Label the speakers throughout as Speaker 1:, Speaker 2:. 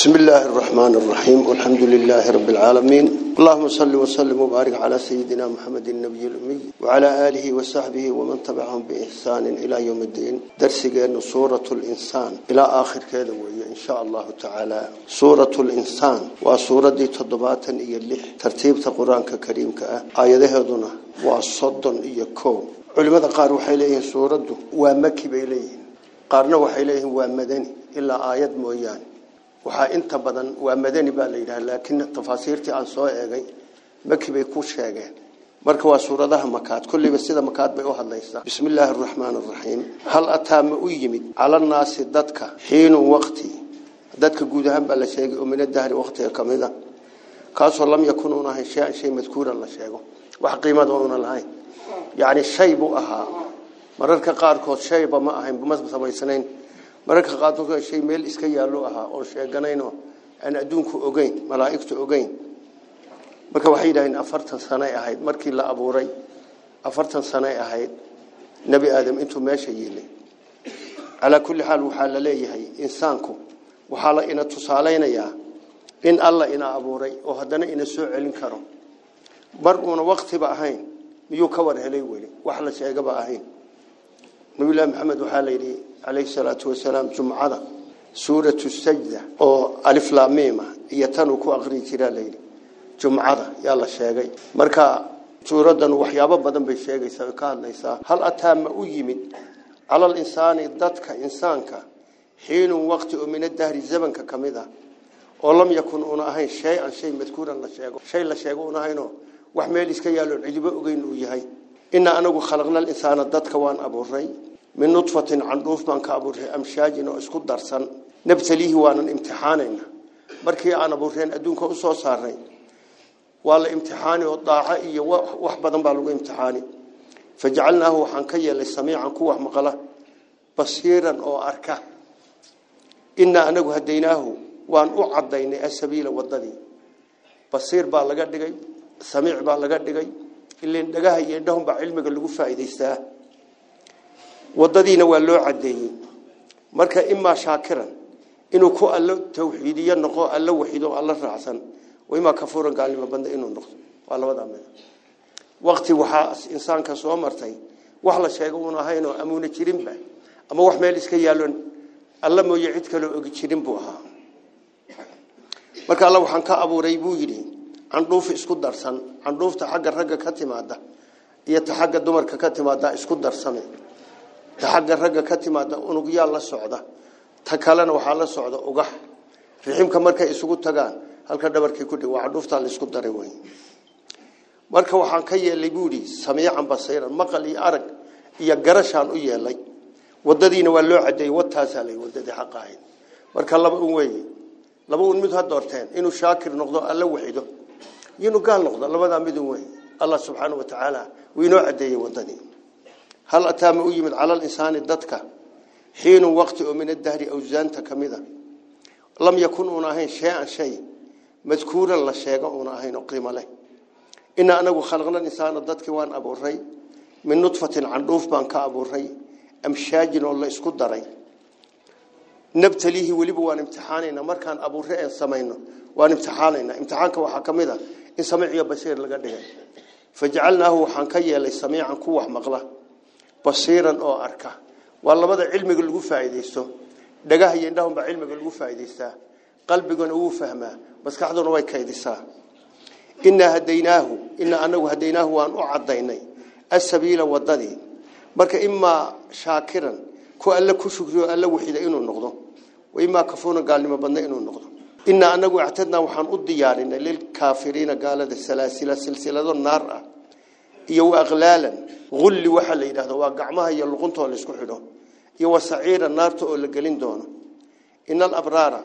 Speaker 1: بسم الله الرحمن الرحيم والحمد لله رب العالمين اللهم صل وسلم وبارك على سيدنا محمد النبي الأمي وعلى آله وصحبه ومن تبعهم بإحسان إلى يوم الدين أن سورة الإنسان إلى آخر كذا إن شاء الله تعالى سورة الإنسان وسورة تضباطا إيا ترتيب القرآن كريم آية آياته وصد وصدن إيا كو علماء قاروا حيليهم سورة ومكي بإليهم قارنا إليه ومدني إلا آيات مويان waxaa inta badan waa madani baa la yidhaha laakiin tafaasiirtii aan soo eegay maki bay ku sheegeen marka waa suuradaha makaad kulliba sida makaad bay u hadlaysaa bismi illaahi araxmaani araxiim hal ataa ma u yimid calannaasi dadka xiinun waqti dadka guud ahaan baa la sheegay oo mina dahri waqtiga ka mid a kaasoo lam yakun uun ahayn shay-an shay madkuuran la sheego wax qiimada uuna lahayn yacni shay buu ahaa mararka qaarkood shayba ma ahayn ma samaysnayn mararka qaadku shay meel iska yaalo aha oo sheeganayno aan adduunku ogeyn malaa'igtu ogeyn marka waxay yiraahdeen afartan sano ay ahayd markii la abuuray afartan sano ay ahayd nabi aadam intuu meesha yilay ala kulli hal waxa la leeyahay insaanku waxa la ina tusaaleynaya in alla ina abuuray oo hadana ina soo celin karo barquna waqti ba ahayn miyuu ka war helay wali wax la sheegaba ahayn نبي الله محمد وحالي عليه الصلاة والسلام جمعة سورة السجدة أو ألف لاميمة يتنوك أغري جرى ليلي جمعة يلا شاقي مركا suuradan waxyaabo badan bay sheegaysaa ka hadlaysaa hal ataama u yimid cala al-insaani dadka insaanka xiinun waqti oo min ad-dahri zamanka kamida oo lam yakun una ahayn shay an shay madkuuran la sheego shay la sheego una ahayno wax meel iska yaalo cidibo ogeyn uu yahay inaa anagu khalaqna alinsaana dadka waan abuuray min nudfatin candhuuf baan ka abuuray amshaajin oo isku darsan nabtalihi waanan imtixaanayna markii aan abuureen adduunka u soo saarnay waa la imtixaani oo daaco iyo wax badan baa lagu imtixaani fajacalnaahu waxaan ka yeelay samiican ku wax maqla basiiran oo arka inaa anagu hadaynaahu waan u cadaynay asabiila wadadii basiir baa laga dhigay samiic baa laga dhigay ilaa dhagaha iyo indhahoon baa cilmiga lagu faa'iideystaa wadadiina waa loo cadeeyay marka imaa shaakiran inuu ku alla tawxiidiyo noqo alla waxido alla raacsan wayma kafuran gaalnimo banda inuu noqdo waa labada mid waqti waxa insaanka soo martay wax la sheego uu ahayn oo amuuna jirinba ama wax meel iska yaaloon alla mooyo cid kale oo og jirin buu ahaa marka alla waxaan ka abuuray buu yidhi candhuuf isku darsan candhuufta xagga ragga ka timaada iyo taxagga dumarka ka timaada isku darsane taxagga ragga ka timaada unugyaa la socda ta kalena waxaa la socda ugax riximka markay isugu tagaan halka dhabarkii ku dhig waa candhuuftaa la isku daray wey marka waxaan ka yeelay buuri samiican basiiran maqal iyo arag iyo garashaan u yeelay wadadiina waa loo cadeeyay wadtaasaa lay wadadii xaq ahayd marka laba un weeye laba un mid ha doorteen inuu shaakir noqdo alla waxido ينو كان نقض الله ماذا مدوه الله سبحانه وتعالى وينو عدي وضني هل أتام أجمد على الإنسان الدتك حين وقت من الدهر أو زانت كمذا لم يكن هناك شيء شيء مذكورا لا شيء هناك نقيم له إن أنا خلقنا الإنسان الدتك وان أبو الرأي من نطفة عنروف بانك أبو الرأي أمشاج الله إسكد داري نبتليه ولبوان امتحانينا مركان أبو الرأي السمين وان امتحانينا امتحانك وحكم ذا in samiic basiir laga dhigay fajacalnaahu waxaan ka yeelay samiican ku wax maqla basiiran oo arka waa labada cilmiga lagu faa'iideysto dhagaha iyo indhaha baa cilmiga lagu faa'iideystaa qalbiguna wuu fahmaa maskaxduna way kaydisaa inna hadaynaahu inna anagu hadaynaahu waan u cadaynay as-sabiila wadadii marka imma shaakiran ku alla ku shukriyo alla wixida inuu noqdo wa imma kafuna gaalnimo badna inuu noqdo inaa anagu actadnaa waxaan u diyaarinay lilkaafiriina gaalada salaasila silsilado naar ah iyo aqlaalan ulli waxaa la yidhahdo waa gacmaha iyo luquntaoo laisku xidho iyo wasaciira naarta oo la gelin doono ina alabraara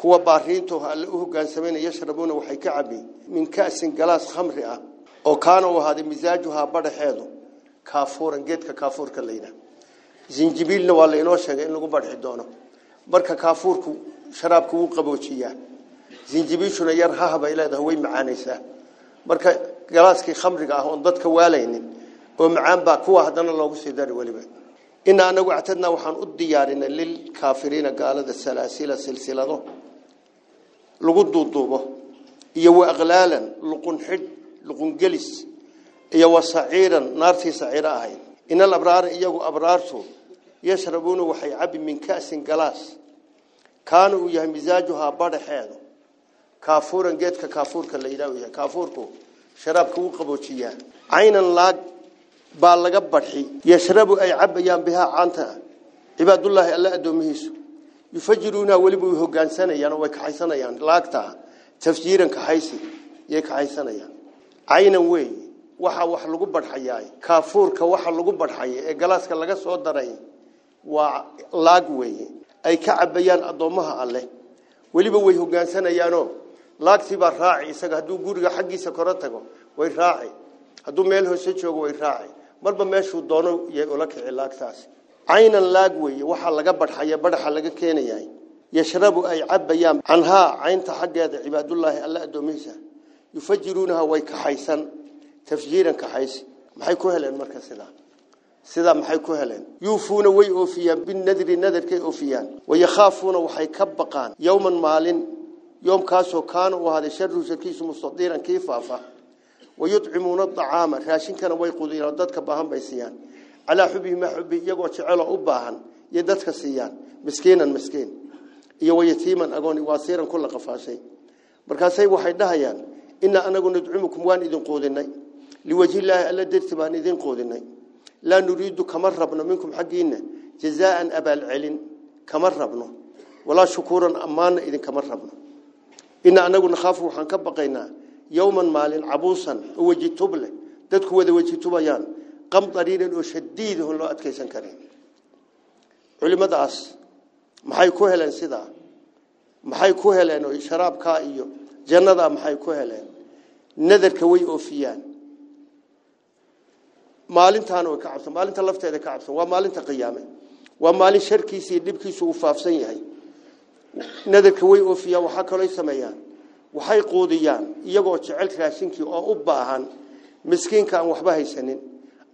Speaker 1: kuwa baariintaho alle u hogaansamayna yashrabuuna waxay ka cabi min kasin galaas khamri ah oo kaana u ahaaday misaajuhaa badhaxeedu kaafuuran geedka kaafuurka layidhah sinjibiilna waa lainoo sheegay in lagu badhxi doono marka kaafuurku sharaabka wuu qaboojiyaa zinjibiishuna yar hahaba ileedahay way macaanaysaa marka galaaskii khamriga ah oon dadka waalaynin oo macaan baa kuwa haddana loogu sii dari weliba ina anagu actadnaa waxaan u diyaarinay lilkaafiriina gaalada salaasila silsilado lagu duuduubo iyo wa aqlaalan luqun xidh luqungelis iyo wa saciiran naartii saciiro ahayd ina alabraara iyagu abraartu yashrabuuna waxay cabbi min ka'sin galaas kaana uu yahay misaajuhaa badhaxeedu kaafuuran geedka kaafuurka la yidhaah yahay kaafuurku sharaabka wuu qaboojiyaa caynan laag baa laga badxi yashrabu ay cabayaan bihaa caanta cibaadullaahi alla addoomihiisu yufajiruunaha weliba way hogaansanayaan oo way kaxaysanayaan laagtaa tafjiiran kaxaysi yay kaxaysanayaan caynan weey waxaa wax lagu badxayaa kaafuurka waxa lagu badxaya ee galaaska laga soo daray waa laag weeye ay ka cabayaan adoomaha alle waliba way hogaansanayaanoo laagtii baa raaci isaga haduu guriga xaqiisa kor tago way raaci haduu meel hoose joogo way raaci marba meeshu doono yay ula kici laagtaasi caynan laag weeye laga badxaya badhaxa laga keenayaa yashrabu ay cabayaan canhaa caynta xaggeeda ibadullah alle adoomisa yufajiruunaha way haysan tafjiiran kaxaysi maxay ku heleen marka sidaa sida maxay ku heleen yuufuuna way oofiyaan nadri nadarkay oofiyaan wayakaafuuna waxay ka baqaan yowman maalin yoomkaasoo kaana u ahaaday sharuu sharkiisu mustadiiran kii faafa wayudcimuuna acaama raashinkana way qudiiraan dadka baahan bay siiyaan calaa xubihi maa xubi iyagoo jeceloo u baahan iyo dadka siiyaan miskiinan miskiin iyo wayatiiman agooni waasiiran kula qafaashay markaasay waxay dhahayaan inaa anagu nudcimukum waan idin quudinay liwajhilaahi alla darti idin quudinay لا نريد كما ربنا منكم حقينا جزاء أبا العلن كما ربنا ولا شكورا أمانا إذن كما ربنا إنا أنا نخاف روحان كبقينا يوما مال عبوسا وجه توبلة تدكو وذي وجه توبيان قم طريرا وشديد هو الوقت كيسا كريم علم داس ما حيكوه لان سيدا ما حيكوه لانو شراب كائيو جنة ما حيكوه نذر كوي أوفيان maalintaana way ka cabsan maalinta lafteeda ka cabsan waa maalinta qiyaame waa maalin sharkiisa iyo dhibkiisa uu faafsan yahay nadarka way oofiyaan waxaa kaloo sameeyaan waxay quudiyaan iyagoo jecel raashinkii oo u baahan miskiinka aan waxba haysanin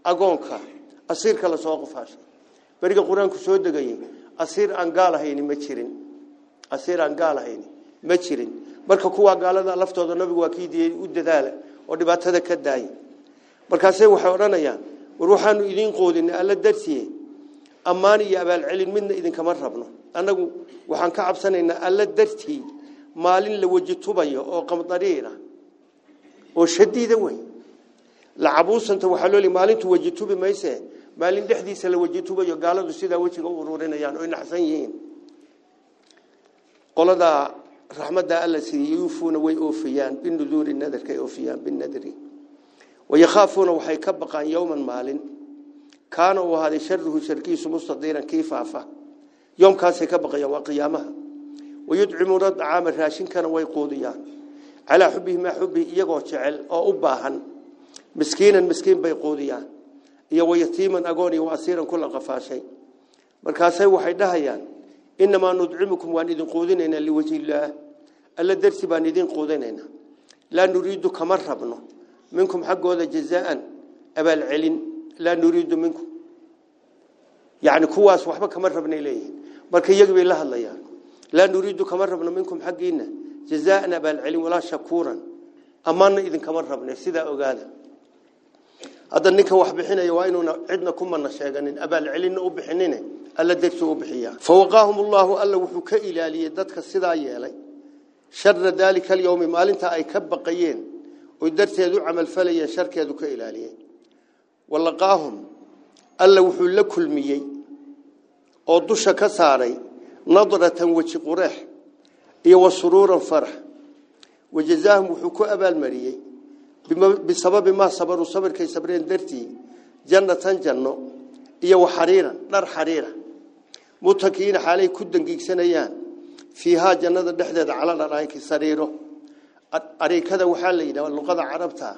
Speaker 1: agoonka asiirka lasoo qufaashay beriga qur-aanku soo degayey asiir aan gaal ahayni ma jirin asiir aan gaal ahayni ma jirin marka kuwaa gaalada laftooda nabigu waa kiidiyey u dadaala oo dhibaatada ka daaya markaasay waxay odhanayaan war waxaanu idiin qoodina alla darsiye ammaan iyo abaalcelin midna idinkama rabno annagu waxaan ka cabsanaynaa alla dartii maalin la weji tubayo oo qamdariira oo shadiida wey lacabuusanta waxaa looli maalintu weji tubi mayse maalin dhexdiisa la weji tubayo gaaladu sidaa wejiga u ururinayaan oy naxsan yihiin qoladaa raxmadda alla siiyey yuufuuna way oofiyaan binuduuri nadarkay oofiyaan binadri ويخافون وحي كبقا يوما مال كان وهذا شره شركيس مستديرا كيفافا يوم يوم كبقيا ويدعموا رد عامر الراشين كانوا ويقوديان على حبه ما حبه يقو شعل أو أباها مسكينا مسكين بيقوديان يو يتيما أقوني وأسيرا كل غفاشي مركاسي وحي دهيان إنما ندعمكم وأن إذن قودينينا لوجه الله ألا درسي بأن إذن قودينينا لا نريد كمربنا منكم ولا جزاء أبا علن لا نريد منكم يعني كواس وحبا كما ربنا إليه كي يقبل الله الله يعني لا نريد كما ربنا منكم حقينا جزاء أبا علن ولا شكورا أمان إذن كما ربنا سيدا أقاله هذا نك وحبحين يوائن عدنا كما نشاقنا أبا علن أبحنين ألا دكت أبحيا فوقاهم الله ألا وحكا إلالي دتك السيدا يالي شر ذلك اليوم ما لنت أي كبقيين ودرتيد عمل فليا شركيد كإلاليه ولقاهم ألا وحو لكل ميي oo dusha ka saaray nadratan waji qureex iyo wasuruuran farx wajazaahum wuxuu ku abaal mariyay bisababi ma sabaru sabirkay sabreen dartii jannatan janno iyo waxariiran dhar xariira mutakiina xaalay ku dangiigsanayaan fiiha jannada dhexdeeda cala dharaanki sariiro areekada waxaa la yidhaha luqada carabta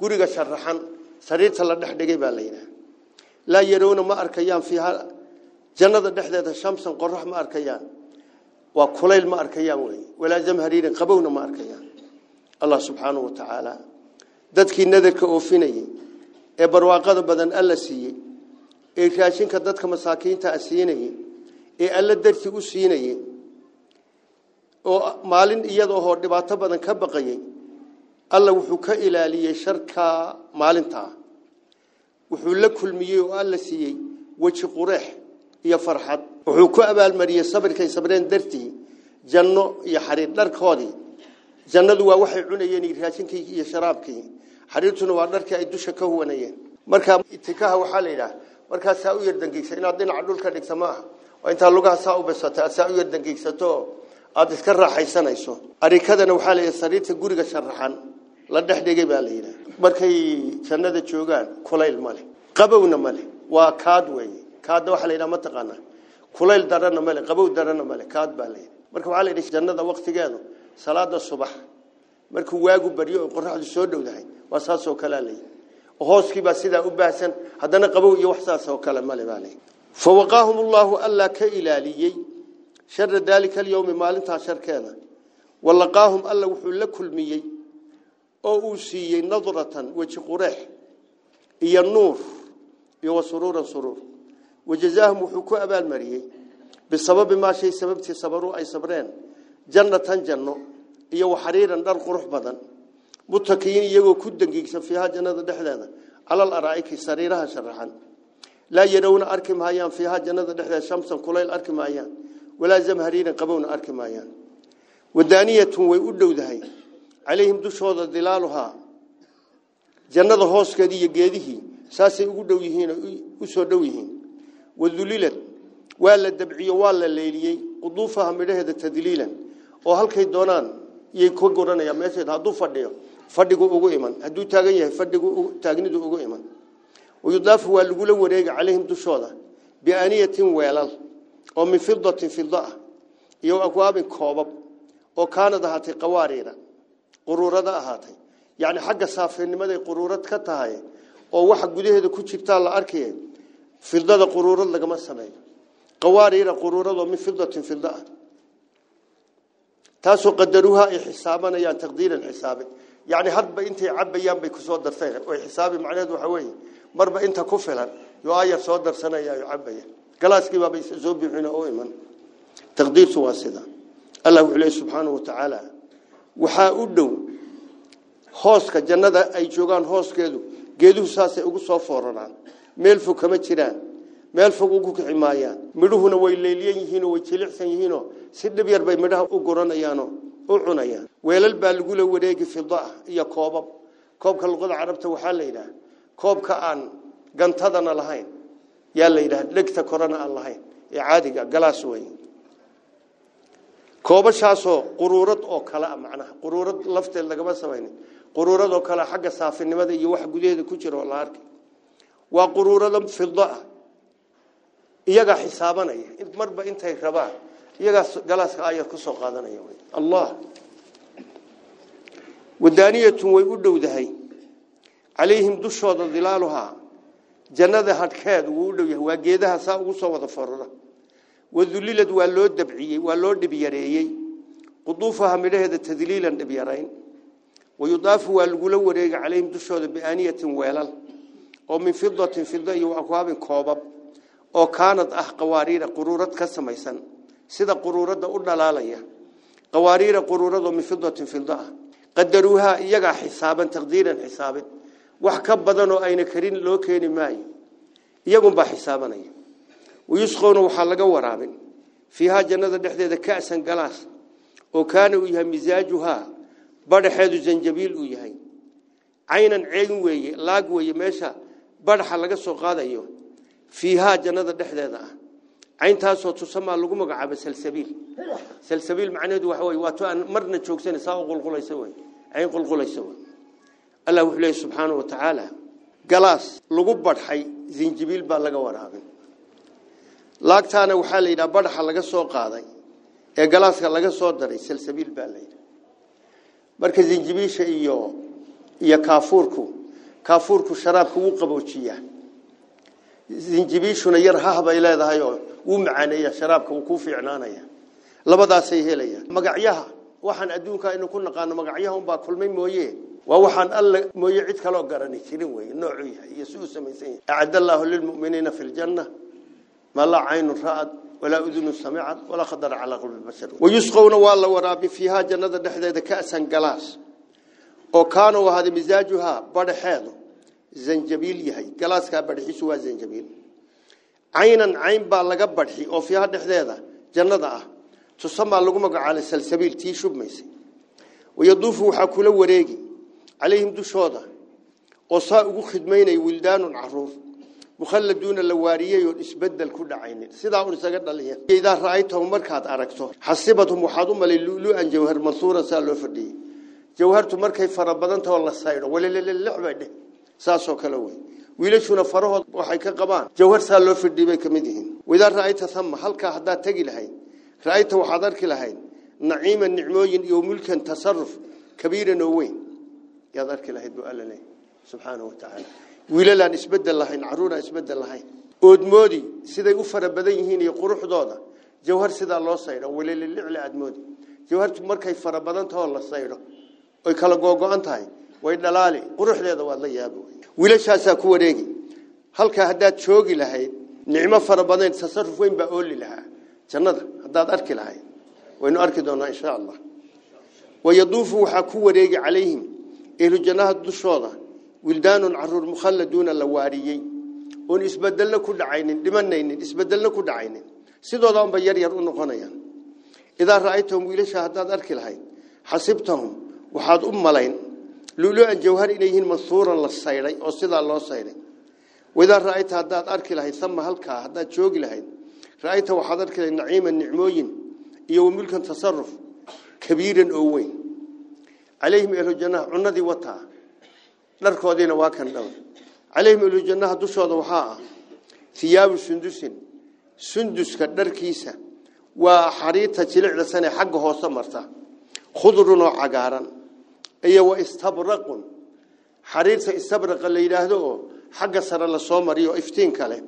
Speaker 1: guriga sharaxan sariirta la dhex baa la yidhaha laa yarowna ma arkayaan fiiha jannada dhexdeeda shamsan qorax ma arkayaan waa kulayl ma arkayaan wey walaa zamhariirin qabowna ma arkayaan allah subxaanahu ta'ala dadkii nadarka oofinayey ee barwaaqada badan alla siiyey ee raashinka dadka masaakiintaa siinayey ee alla darti u siinayey oo maalin iyadoo hor dhibaato badan ka baqayay alla wuxuu ka ilaaliyay sharka maalinta wuxuu la kulmiyay oo alla siiyay waji qureex iyo farxad wuxuu ku abaalmariyay sabirkay sabreen dartii janno iyo xariir dharkoodii jannadu waa waxay cunayeen raashinkii iyo sharaabkii xariirtuna waa dharkii ay dusha ka huwanayeen markaa itikaha waxaa la yidhaah markaasaa u yardangiigsa inaad dhinaca dhulka dhigta ma aha oo intaa lugaha saa u basata saa u yardangiigsato aad iska raaxaysanayso arikadana waxaa la sariirta guriga sharaxan la dhex dhigay baa la yidhaha markay jannada joogaan kulayl male qabowna male waa kaad weeye kaadna waxaa la yidhaha mataqaanaa kulayl darana male qabow darana male kaad baa la yidhaha marka waxaa la yidhi jannada waktigeedu salaada subax markuu waagu baryo oo qoraxdu soo dhowdahay waa saasoo kalea layidhi hooskiibaa sidaa u baahsan haddana qabow iyo wax saasoo kale male baa layidhi fawaqaahum allaahu allaa ka ilaaliyey شر ذلك اليوم ما لنتا شركنا ولقاهم الله وحول لكل مية أوسي نظرة وشقرح هي النور هو سرور سرور وجزاهم وحكوا أبا المريي بسبب ما شيء سببت صبروا أي صبرين جنة جنة هي وحريرا دار قرح بدن متكيين يجو كدن جيكس فيها جنة دحذانا على الأرائك سريرها شرحا لا يرون أركم هايان فيها جنة دحذانا شمسا كلها الأركم هايان walaa zamhariina qabowna arki maayaan wadaaniyatun way u dhowdahay calayhim dushooda dilaaluhaa jannada hooskeedii iyo geedihii saasay ugu dhow yihiinoo u soo dhow yihiin wadulilad waa la dabciyo waa la leeliyey quduufaha midhaheeda tadliilan oo halkay doonaan iyay ka goranayaan meesheed hadduu fadhiyo fadhigu ugu iman hadduu taagan yahay fadhigu taagnidu ugu iman wayudaafu waa lagula wareega calayhim dushooda bianiyatin weelal ومن فضة فضة يو أكواب كوب أو كان ذهات قوارير قرورة ذهات يعني حق صافي إن ماذا قرورة كتها أو واحد جديه ذا كتشي تال أركي فضة قرورة لجمع السماء قوارير قرورة ومن فضة فضة تاسو قدروها حسابا يعني تقدير الحساب يعني هاد بأنت عب يام بيكسود درسين وحسابي معناه ذو حوي مر بأنت كفلا يؤير صود درسنا يا عبيه galaaskii baa bay soo bixina oo iman taqdiirtu waa sida allah wuxuu leeyahay subxaanahu watacaala waxaa u dhow hooska jannada ay joogaan hooskeedu geeduhu saasay ugu soo fooraraan meel fog kama jiraan meel fog ugu kici maayaan midhuhuna way leeliyan yihiinoo way jilicsan yihiinoo si dhib yar bay midhaha u goranayaano u cunayaan weelal baa lagula wareegi fida iyo koobab koobka luqada carabta waxaa la yidhaah koobka aan gantadana lahayn yaa la yidhaha dhegta korana aan lahayn ee caadiga galaas wey koobashaasoo quruurad oo kale a ah macnaha quruurad lafteed lagama samaynin quruurad oo kale xagga saafinimada iyo wax gudaheeda ku jira la arkay waa quruurada fido ah iyagaa xisaabanaya marba intay rabaan iyagaa galaaska ayad ku soo qaadanaya allah wadaaniyatun way u dhowdahay calayhim dushooda dilaaluhaa jannada hadhkeed uu u dhow yahay waa geedaha saa ugu soo wada farada wadulilad waa loo dabciyey waa loo dhibyareeyey quduufaha midhaheeda tadliilan dhibyarayn wayudaafu waa lagula wareega calayhim dushooda biaaniyatin weelal oo min fidatin fida iyo akwaabin koobab oo kaanad ah qawaariira quruurad ka samaysan sida quruuradda u dhalaalaya qawaariira quruuradoo min fidatin fida ah qadaruuhaa iyagaa xisaaban taqdiiran xisaabin wax ka badan oo ayna karin loo keeni maayo iyagun baa xisaabanaya wayusqowna waxaa laga waraabin fiihaa jannada dhexdeeda ka'san galaas oo kaana uu yahay misaajuhaa badhaxeedu zanjabiil uu yahay caynan ceegin weeye laag weeye meesha badhaxa laga soo qaadayo fiihaa jannada dhexdeeda ah cayntaasoo tusamaa lagu magacaaba salsabiil salsabiil macnaheedu waxa wey waato aan marna joogsanay saa u qulqulaysa wey cayn qulqulaysa wey allah wuxuu leeyahay subxaanahu wa tacaala galaas lagu badxay sinjibiil baa laga waraabin laagtaana waxaa la yidhaha badhaxa laga soo qaaday ee galaaska laga soo daray salsabiil baa la yidhaha marka sinjibiisha iyo iyo kaafuurku kaafuurku sharaabku wuu qaboojiyaa sinjibiishuna yar hahbay leedahay oo wuu macaaneeyaa sharaabka wuu ku fiicnaanaya labadaasay helayaan magacyaha waxaan adduunka inu ku naqaano magacyaha unbaa kulmay mooye ووحن الله ما يعيد كلا قرني كني نوعي يسوع سميسين أعد الله للمؤمنين في الجنة ما لا عين رأت ولا أذن سمعت ولا خدر على قلب البشر ويسقون والله ورابي فيها جنة نحدة كأسا جلاس وكانوا وهذا مزاجها بره حاله زنجبيل يهي جلاس كبره يسوع زنجبيل عينا عين بالله كبره أو فيها نحدة جنة تسمى لقمة على السلسبيل تيشوب ميسي ويضيفه حكول وريجي عليهم دشودة وصا أقو خدمين ولدان عروف مخلدون اللواريه يسبد الكود عيني سيدا أرسل قد الله إذا رأيتهم مركات أركتو حسبتهم محاضمة للؤلوء أن جوهر مصورة سألو فردي جوهر تمر كيف ربضان تولى السائر ولا لا لا لا عبادة ساسو كلاوي ويلشون فروه وحيك قبان جوهر سألو فردي بيك مدهين وإذا رأيت ثم حلقة حدا تقل هاي رأيت وحضر كلا هاي نعيما نعموين يوملكا تصرف كبيرا نوين yaad arki lahayd buu alla leeyahay subxaanahu watacaala wiilalaan isbedel lahayn caruuraan isbedel lahayn oodmoodi siday u fara badan yihiin iyo quruxdooda jawhar sidaa loo saydho waliililicli aadmoodi jawhartu markay fara badantahoo la saydho oy kala googo-an tahay way dhalaali quruxdeeda waad la yaaba wiilashaasaa ku wareegi halkaa haddaad joogi lahayd nicmo fara badan tasaruf weyn baa ooli lahaa jannada haddaad arki lahayd waynu arki doonaa insha allah wayaduufu waxaa ku wareegi calayhim ehlujanaha dushooda wildaanun caruur mukhalladuuna la waariyey oon isbedelna ku dhacaynin dhimanaynin isbedelna ku dhacaynin sidooda unba yaryar u noqonayaan idaa ra'aytahum wiilasha haddaad arki lahayd xasibtahum waxaad u malayn lulu-an jawhar inay yihiin mansuuran la saydhay oo sidaa loo saydhay waidaa ra'ayta haddaad arki lahayd sama halkaa haddaad joogi lahayd ra'ayta waxaad arki lahayd naciiman nicmooyin iyo wamulkan tasaruf kabiiran oo weyn عليهم إلى الجنة عنذي وطا نركودين واكن دون عليهم إلى الجنة دشوا ضوحاء ثياب سندس سندس كدر كيسة وحريتها تلع لسنة حقه سمرته خضر وعقارا أي واستبرق حريرته استبرق اللي يلاهده حق سر الله صومري وإفتين كله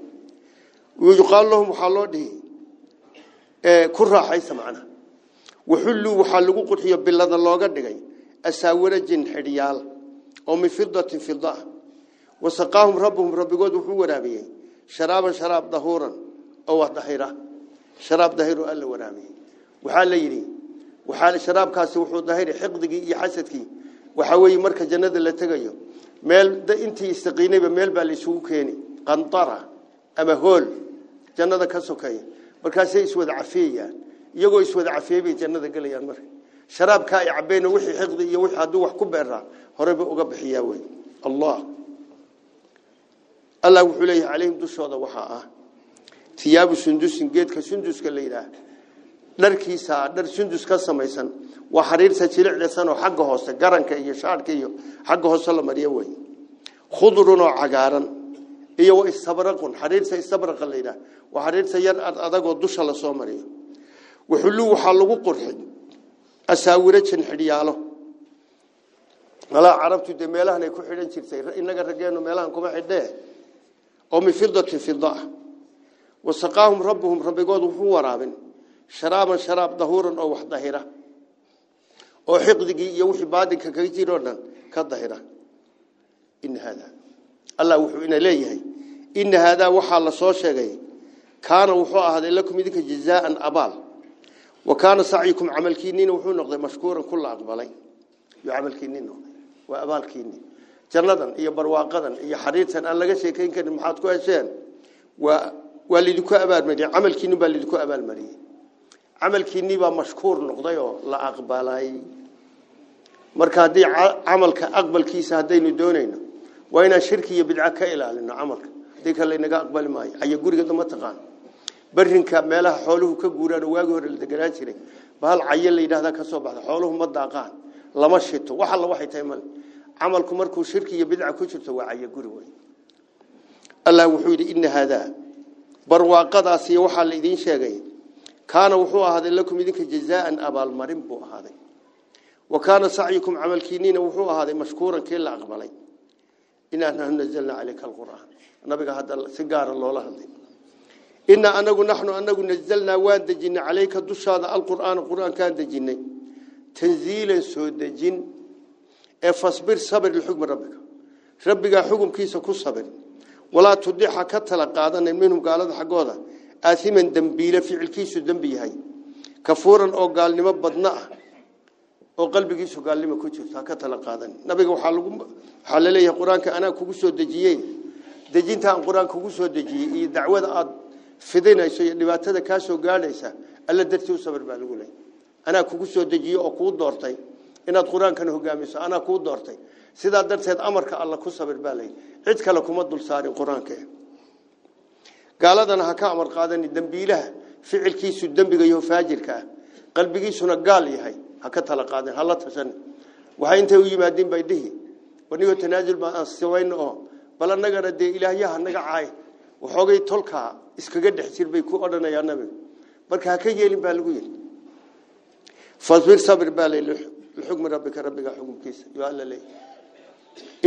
Speaker 1: ويقال لهم حلوده إيه، كرة حيث معنا وحلوا وحلقوا قطحية بالله اللوغة دقين أساورة جن حريال أو من فضة فضة وسقاهم ربهم ربقود وحورا بيه شرابا شراب ظهورا أو ظهيرة شراب ظهير ألا ورامي وحال يري وحال شراب كاسي وحو ظهير حقدقي إيا حسدكي وحاوي مركز جنة اللي تقيو ميل ده انتي استقيني بميل باليسوكيني قنطرة أما هول جنة كاسوكي مركاسي يسود عفيا يقو يسود عفيا بي جنة قليان مركز sharaabkaa ay cabeen wixii xiqdi iyo wixii hadduu wax ku beeraa horeba uga bixiya wey allah allah wuxuu leeyahay calayhim dushooda waxaa ah tiyaabu sundusin geedka sunduska la yidhaah dharkiisaa dhar sundus ka samaysan waa xariirta jilicdasanoo xagga hoose garanka iyo shaarhka iyo xagga hoose la mariyo wey khudrunoo cagaaran iyo wa istabraqun xariirta istabraqa la yidhaah waa xariirta yar ad adagoo dusha la soo mariyo wuxullu waxaa lagu qurxay asaawiro janxidhyaalo walaa carabtu dee meelahanay ku xidhan jirtay inaga raggeenu meelahan kuma xidhee oo min fidatin fida ah wasaqaahum rabbuhum rabbigood wuxuu waraabin sharaaban sharaab dahuuran oo wax dahira oo xiqdigii iyo wixii baadinka kaga jiroo dhan ka dahira ina haadaa allah wuxuu ina leeyahay ina haadaa waxaa la soo sheegay kaana wuxuu ahaaday lakum idinka jazaaan abaal وكان سعيكم عملكينين وحو نقضي مشكورا كل أقبلي يعملكينين وأبالكينين جندا إيا برواقدا إيا حريتا أن لغا شيكين كان محاتكو هشان والدك أبال مريا عملكيني بالدك أبال مريا عملكيني با مشكور نقضي لا أقبلي marka hadii amalka aqbalkiisa hadaynu doonayno waa inaan shirki iyo bidca ka ilaalino amalka dadka la inaga aqbali maayo ay guriga dama taqaan barinka meelaha xooluhu ka guuraan waagi hore la deganaan jiray bahal cayo la yidhaahdaa ka soo baxda xooluhu ma daaqaan lama shito wax alla waxay tahay male markuu shirki iyo bidca ku jirto waa cayo guri wey allah wuxuu yidhi ina haadaa barwaaqadaasiiyo waxaa la idiin sheegay kaana wuxuu ahaaday lakum idinka jazaan abaalmarin buu ahaaday wa kaana sacyukum camalkiiniina wuxuu ahaaday mashkuuran kii la aqbalay inaa nahnu nazalna caleyka alqur'aan nabiga hadda si gaara loola hadlay inaa anagu naxnu anagu nazalnaa waan dejinay calayka dushaada alqur'aana qur-aankaan dejinay tanziilan soo dejin ee fasbir sabir lixukmi rabbika rabbigaa xukumkiisa ku sabir walaa tudixa ka tala qaadanan minhum gaalada xaggooda aaiman dembiile ficilkiisu dembi yahay kafuuran oo gaalnimo badno ah oo qalbigiisu gaalnimo ku jirto haka tala qaadan nabiga waxaa laleeyahay qur-aanka anaa kugu soo dejiyey dejinta aan qur-aanka kugu soo dejiyey iyo dacwada aada fidinayso iyo dhibaatada ka soo gaadhaysa alla dartii u sabar baa lagu leeyahay anaa kugu soo dejiyo oo kuu doortay inaad quraankan hogaamiso anaa kuu doortay sidaa darteed amarka alla ku sabar baa leeyahay cid kale kuma dul saarin quraanka gaaladana ha ka amar qaadani dambiilaha ficilkiisu dambiga iyo faajirka qalbigiisuna gaal yahay ha ka tala qaadan hala tashan waxa intay u yimaadeen bay dhihi waniyo tanaasul baan sameeyno bal annagana de ilaah yaha naga caay waxoogay tolka iskaga dhex jir bay ku odhanayaa nabiga marka ha ka yeelin baa lagu yidhi fasbir sabir baa la lixukmi rabbika rabbiga xukunkiisa yo alla leey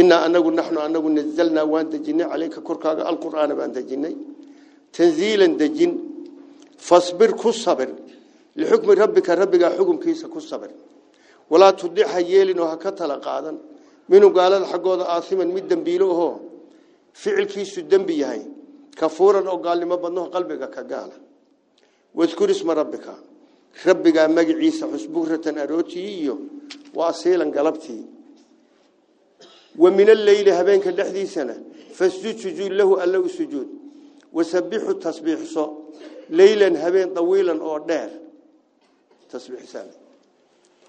Speaker 1: innaa anagu naxnu anagu nazalnaa waan dejinay caleyka korkaaga alqur'aana baan dejinay tanziilan dejin fasbir ku sabir lixukmi rabbika rabbigaa xukunkiisa ku sabir walaa tudic ha yeelin oo ha ka tala qaadan minhu gaalada xaggooda aasiman mid dembiilo ahoo ficilkiisu dembi yahay كفورا او قال لما بنوه قلبك كقال واذكر اسم ربك ربك عيسى حسبورة أروتي وأصيلا قلبتي ومن الليل هبينك اللحدي سنة فاسجد سجود له ألو سجود وسبح التسبيح صو ليلا هبين طويلا أو دار تسبيح سنة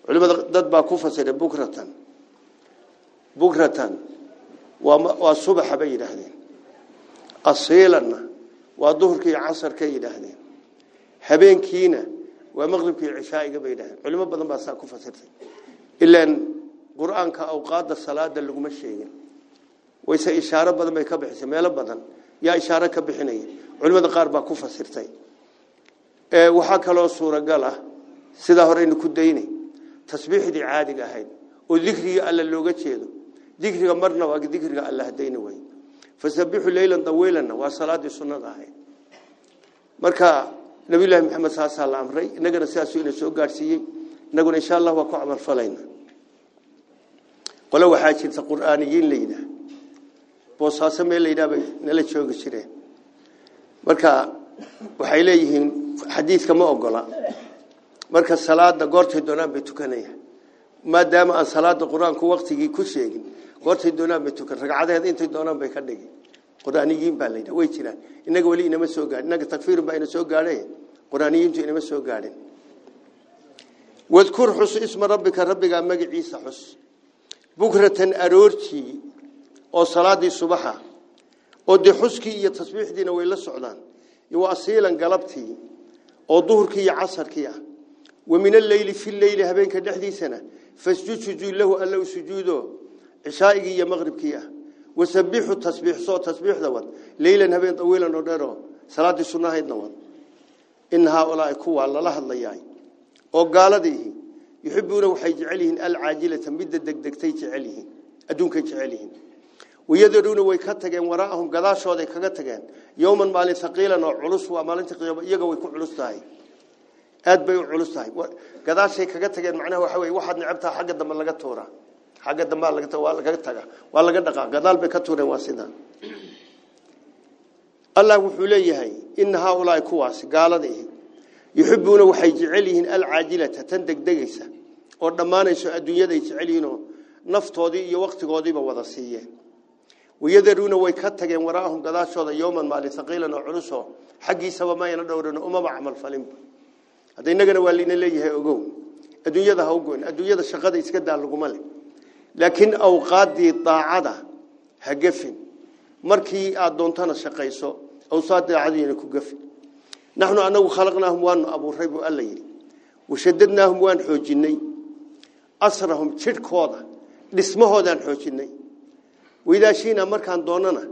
Speaker 1: علماء ضد باكوفة سنة بكرة بكرة وصبح بين أهدين asiilanna waa duhurkii casarkay yidhaahdeen habeenkiina waa maqribkii cishaa'iga bay yidhahdeen culimo badan baa saa ku fasirtay ilaan qur-aanka awqaadda salaada laguma sheegin wayse ishaaro badan bay ka bixisay meelo badan yaa ishaaro ka bixinaya culimmada qaar baa ku fasirtay waxaa kaloo suuragal ah sidaa horeynu ku daynay tasbiixdii caadiga ahayd oo dikrigii alla looga jeedo dikriga marna waa dikriga alla hadayni way fasabbixu leylan dawiilanna waa salaadii sunnada ahayd marka nabiyullaahi maxamed saasaa la amray innagana sidaasu ina soo gaadhsiiyey innaguna insha allah waa ku camalfalayna qole waxaa jirta qur'aaniyiin layidhaah boosaaso meel layidhaah bay nala joogi jireen marka waxay leeyihiin xadiidka ma ogola marka salaada goortay doonaan bay tukanayaan maadaama aan salaada qur-aanku waqtigii ku sheegin goortay doonaan bay tukan ragcadeed intay doonaan bay ka dhigi qur-aaniyiin baa laydha way jiraan inaga weli inama soo gaadhin inaga takfiirun baa ina soo gaadhay qur-aaniyiintu inama soo gaadhin wadkur xus isma rabbika rabbigaa magaciisa xus bukratan aroortii oo salaadii subaxa oo de xuskii iyo tasbiixdiina way la socdaan iyo asiilan galabtii oo duhurkii iyo casarkii ah ومن الليل في الليل هبينك دحدي سنة فاسجد سجود له ألو سجوده عشائق يا مغرب كيا وسبح التسبيح صوت تسبيح دوت ليلا هبين طويلا ودره صلاة السنة هيد نوت إن هؤلاء كوا الله لها اللياي وقالديه يحبون وحي جعلهن العاجلة مدة دقدقتي جعلهن أدونك جعلهن ويدرون ويكتغين وراءهم قداشو دي كتغين يوما مالي ثقيلا وعلوس ومالي تقيب إيقا ويكو علوس داي aad bay u culus tahay gadaashay kaga tageen macnaha waxa weeye waxaad necabtaha xagga dambe laga toora xagga dambe laga waa laga taga waa laga dhaqaa gadaal bay ka tuureen waa sidaan allah wuxuu leeyahay ina haaulaai kuwaasi gaaladii yuhubuna waxay jecel yihiin al aajilata tan degdegaysa oo dhamaanayso adduunyada ay jecel yihiinoo naftoodii iyo wakhtigoodiiba wada siiye wayadaruuna way ka tageen waraahum gadaashooda yowman maali haqiilan oo culuso xaggiisaba ma ayna dhowrin umaba amal falinba hadda inagana waa liina leeyahay ogow adduunyada ha ugoyn adduunyada shaqada iska daa laguma leh laakiin awqaaddii daacada ha gefin markii aad doontana shaqayso awsaad daacadiina ku gefin naxnu anagu khalaqnaahum waanu abuuray buu alla yidhi washadadnaahum waan xoojinay asrahum jidhkooda dhismahoodaan xoojinay waydaashiina markaan doonana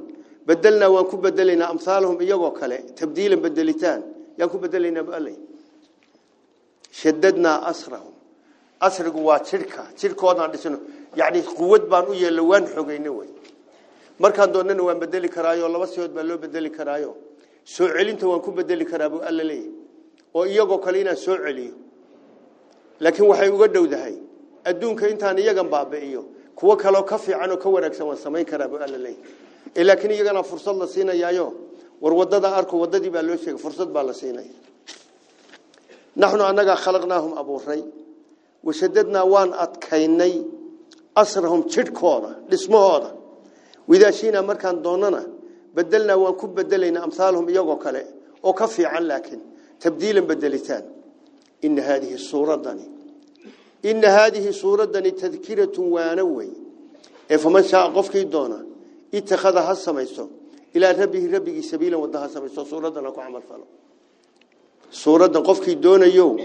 Speaker 1: bedelnaa waan ku bedelaynaa amhaalahum iyagoo kale tabdiilan bedelitaan yaan ku bedelaynaa buu alla yidhi shadadnaa asrahum asrigu waa jidhka jidhkoodaan dhisino yacni quwad baan u yeella waan xogayna wey markaan doonnana waan bedeli karaayo laba siyood baa loo bedeli karaayo soo celinta waan ku bedeli karaa buu alla leeyahy oo iyagoo kale inaan soo celiyo laakiin waxay uga dhowdahay adduunka intaan iyagan baabi'iyo kuwo kaloo ka fiican oo ka wanaagsan waan samayn karaa buu alla leeyahy ee laakiin iyagana fursad la siinayaayo war waddada arko waddadii baa loo sheegay fursad baa la siinaya نحن أنك خلقناهم أبو ري وشددنا وان أتكيني أسرهم تشدكونا لسمهونا وإذا شينا مركان دوننا بدلنا وان كب بدلنا أمثالهم يقو كلي وكفي عن لكن تبديلا بدلتان إن هذه الصورة داني إن هذه صورة داني تذكرة وانوي إيه، فمن شاء قفك دونا اتخذها السميسو إلى ربه ربه سبيلا ودها السميسو صورة دانا كو عمل فالو suuradan qofkii doonayo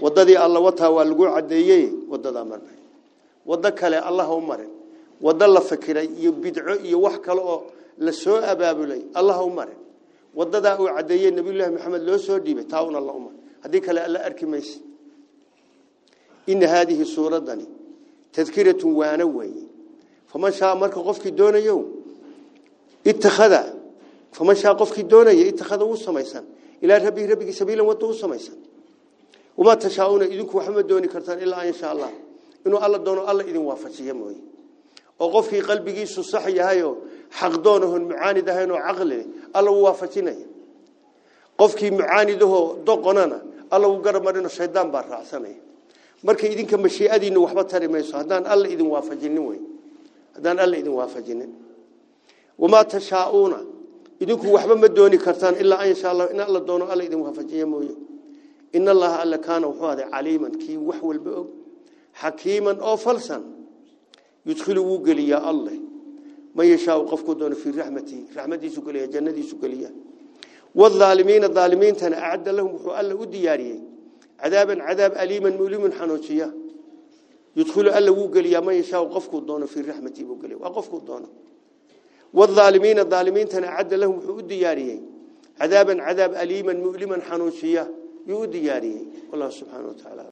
Speaker 1: wadadii alla wataa waa lagu cadeeyey wadadaa marnay wado kale allaha u marin wado la fakiray iyo bidco iyo wax kale oo la soo abaabulay allaha u marin wadadaa uu cadeeyey nabiyullaahi maxamed loo soo dhiibay taawun alla umar haddii kale alla arki maysa ina haadihi suuradani tadkiratun waana weeye faman shaa marka qofkii doonayo ittakhada faman shaa qofkii doonaya ittakhada wuu samaysan إلى ربي ربي سبيلا ودو سميسا وما تشاءون إذنك وحمد دوني كرتان إلا إن شاء الله إنه الله دونه الله إذن وافجيه موي وقفي قلبي سصحي هايو حق دونهن معاند هاينو عقله الله وافجيني قفكي معانده دوقنانا الله وقرب مرينو شيطان بارعساني marka idinka mashiicadiina waxba tari mayso hadaan alla idin waafajinin way hadaan alla idin waafajinin wama tashaa'una idinku waxba ma dooni kartaan ilaa insha Allah in Allah doono Allah idin waafajiyo mooyo in Allah alla kaana wuxuu ahaa caliiman kii wax walba og xakiiman oo falsan yudkhilu wuu galiya Allah ma yashaa qofku doono fi rahmati rahmadiisu galiya jannadiisu galiya والظالمين الظالمين تنا أعد لهم وحو الله ودياريه عذابا عذاب أليما مؤلما حنوشيا يدخل الله وقل يا من يشاء وقفك الضون في رحمتي وقل وقفك الضون والظالمين الظالمين تنعد لهم ودياريه عذابا عذاب أليما مؤلما حنوشية يودياريه والله سبحانه وتعالى